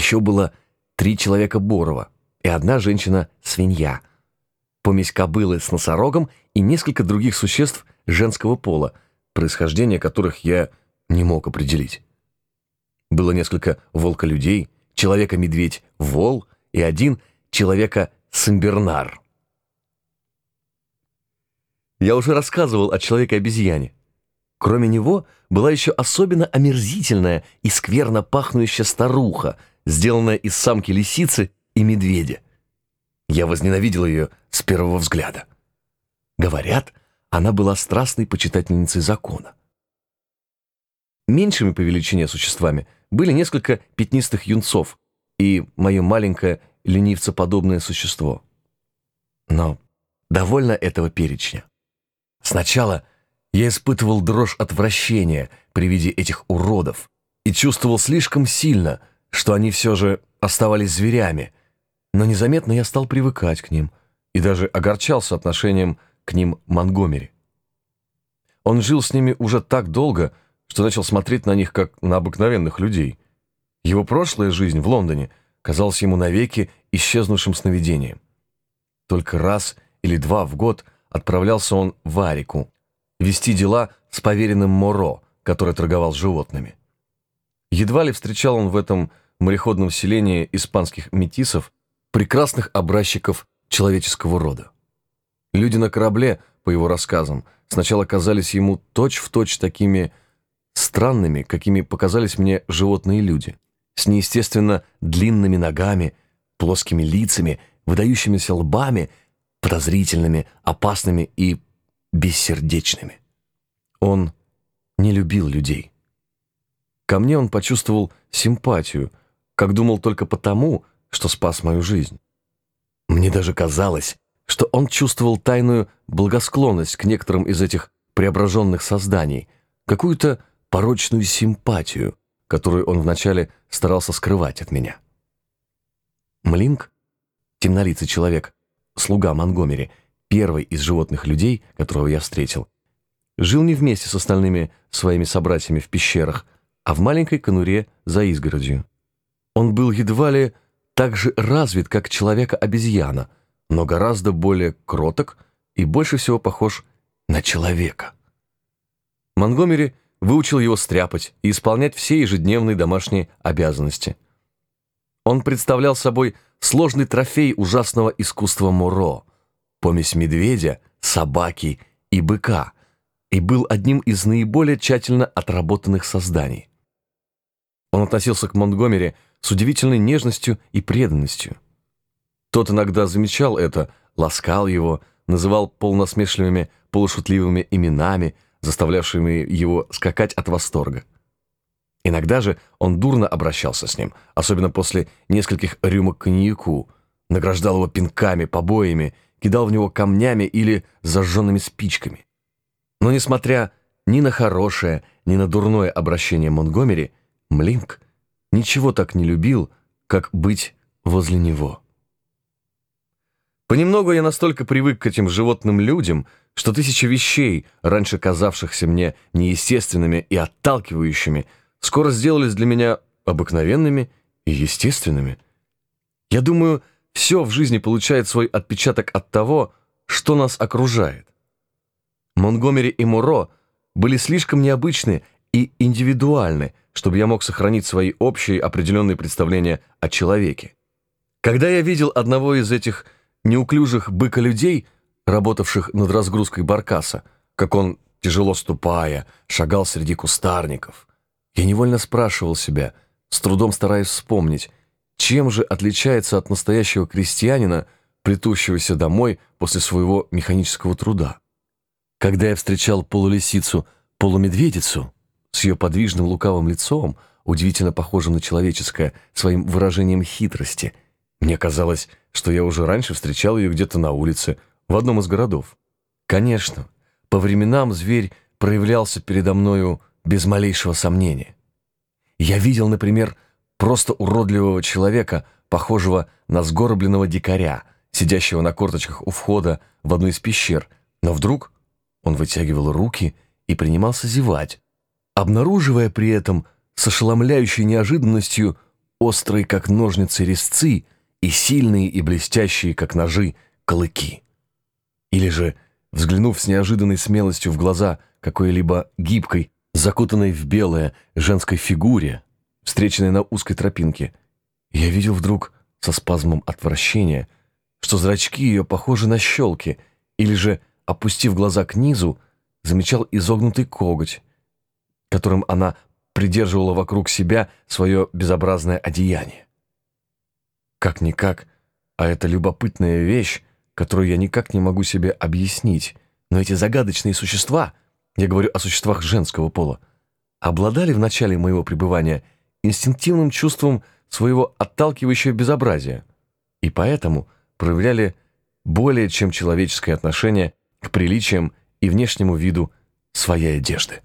Еще было три человека Борова и одна женщина-свинья. Помесь кобылы с носорогом и несколько других существ женского пола, происхождение которых я не мог определить. Было несколько волка-людей, человека-медведь Вол и один человека-самбернар. Я уже рассказывал о человеке-обезьяне. Кроме него была еще особенно омерзительная и скверно пахнущая старуха, сделанная из самки лисицы и медведя. Я возненавидел ее с первого взгляда. Говорят, она была страстной почитательницей закона. Меньшими по величине существами были несколько пятнистых юнцов и мое маленькое ленивцеподобное существо. Но довольно этого перечня. Сначала я испытывал дрожь отвращения при виде этих уродов и чувствовал слишком сильно, что они все же оставались зверями, но незаметно я стал привыкать к ним и даже огорчался отношением к ним Монгомери. Он жил с ними уже так долго, что начал смотреть на них как на обыкновенных людей. Его прошлая жизнь в Лондоне казалась ему навеки исчезнувшим сновидением. Только раз или два в год – отправлялся он в Арику, вести дела с поверенным Моро, который торговал животными. Едва ли встречал он в этом мореходном селении испанских метисов, прекрасных образчиков человеческого рода. Люди на корабле, по его рассказам, сначала казались ему точь-в-точь точь такими странными, какими показались мне животные люди, с неестественно длинными ногами, плоскими лицами, выдающимися лбами подозрительными, опасными и бессердечными. Он не любил людей. Ко мне он почувствовал симпатию, как думал только потому, что спас мою жизнь. Мне даже казалось, что он чувствовал тайную благосклонность к некоторым из этих преображенных созданий, какую-то порочную симпатию, которую он вначале старался скрывать от меня. Млинк, темнолицый человек, слуга Монгомери, первый из животных людей, которого я встретил, жил не вместе с остальными своими собратьями в пещерах, а в маленькой конуре за изгородью. Он был едва ли так же развит, как человека-обезьяна, но гораздо более кроток и больше всего похож на человека. Монгомери выучил его стряпать и исполнять все ежедневные домашние обязанности. Он представлял собой сложный трофей ужасного искусства Муро, помесь медведя, собаки и быка, и был одним из наиболее тщательно отработанных созданий. Относился к Монтгомери с удивительной нежностью и преданностью. Тот иногда замечал это, ласкал его, называл полносмешливыми, полушутливыми именами, заставлявшими его скакать от восторга. Иногда же он дурно обращался с ним, особенно после нескольких рюмок коньяку, награждал его пинками, побоями, кидал в него камнями или зажженными спичками. Но несмотря ни на хорошее, ни на дурное обращение Монгомери, Млинк ничего так не любил, как быть возле него. Понемногу я настолько привык к этим животным людям, что тысячи вещей, раньше казавшихся мне неестественными и отталкивающими, скоро сделались для меня обыкновенными и естественными. Я думаю, все в жизни получает свой отпечаток от того, что нас окружает. Монгомери и Муро были слишком необычны и индивидуальны, чтобы я мог сохранить свои общие определенные представления о человеке. Когда я видел одного из этих неуклюжих быка-людей, работавших над разгрузкой баркаса, как он, тяжело ступая, шагал среди кустарников, я невольно спрашивал себя, с трудом стараясь вспомнить, чем же отличается от настоящего крестьянина, плетущегося домой после своего механического труда. Когда я встречал полулисицу, полумедведицу с ее подвижным лукавым лицом, удивительно похожим на человеческое, своим выражением хитрости, мне казалось, что я уже раньше встречал ее где-то на улице, в одном из городов. Конечно, по временам зверь проявлялся передо мною без малейшего сомнения. Я видел, например, просто уродливого человека, похожего на сгорбленного дикаря, сидящего на корточках у входа в одну из пещер, но вдруг он вытягивал руки и принимался зевать, обнаруживая при этом с ошеломляющей неожиданностью острые, как ножницы, резцы и сильные и блестящие, как ножи, клыки. Или же, взглянув с неожиданной смелостью в глаза какой-либо гибкой, закутанной в белое женской фигуре, встреченной на узкой тропинке, я видел вдруг со спазмом отвращения, что зрачки ее похожи на щелки, или же, опустив глаза к низу, замечал изогнутый коготь, которым она придерживала вокруг себя свое безобразное одеяние. Как-никак, а это любопытная вещь, которую я никак не могу себе объяснить, но эти загадочные существа, я говорю о существах женского пола, обладали в начале моего пребывания инстинктивным чувством своего отталкивающего безобразия и поэтому проявляли более чем человеческое отношение к приличиям и внешнему виду своей одежды.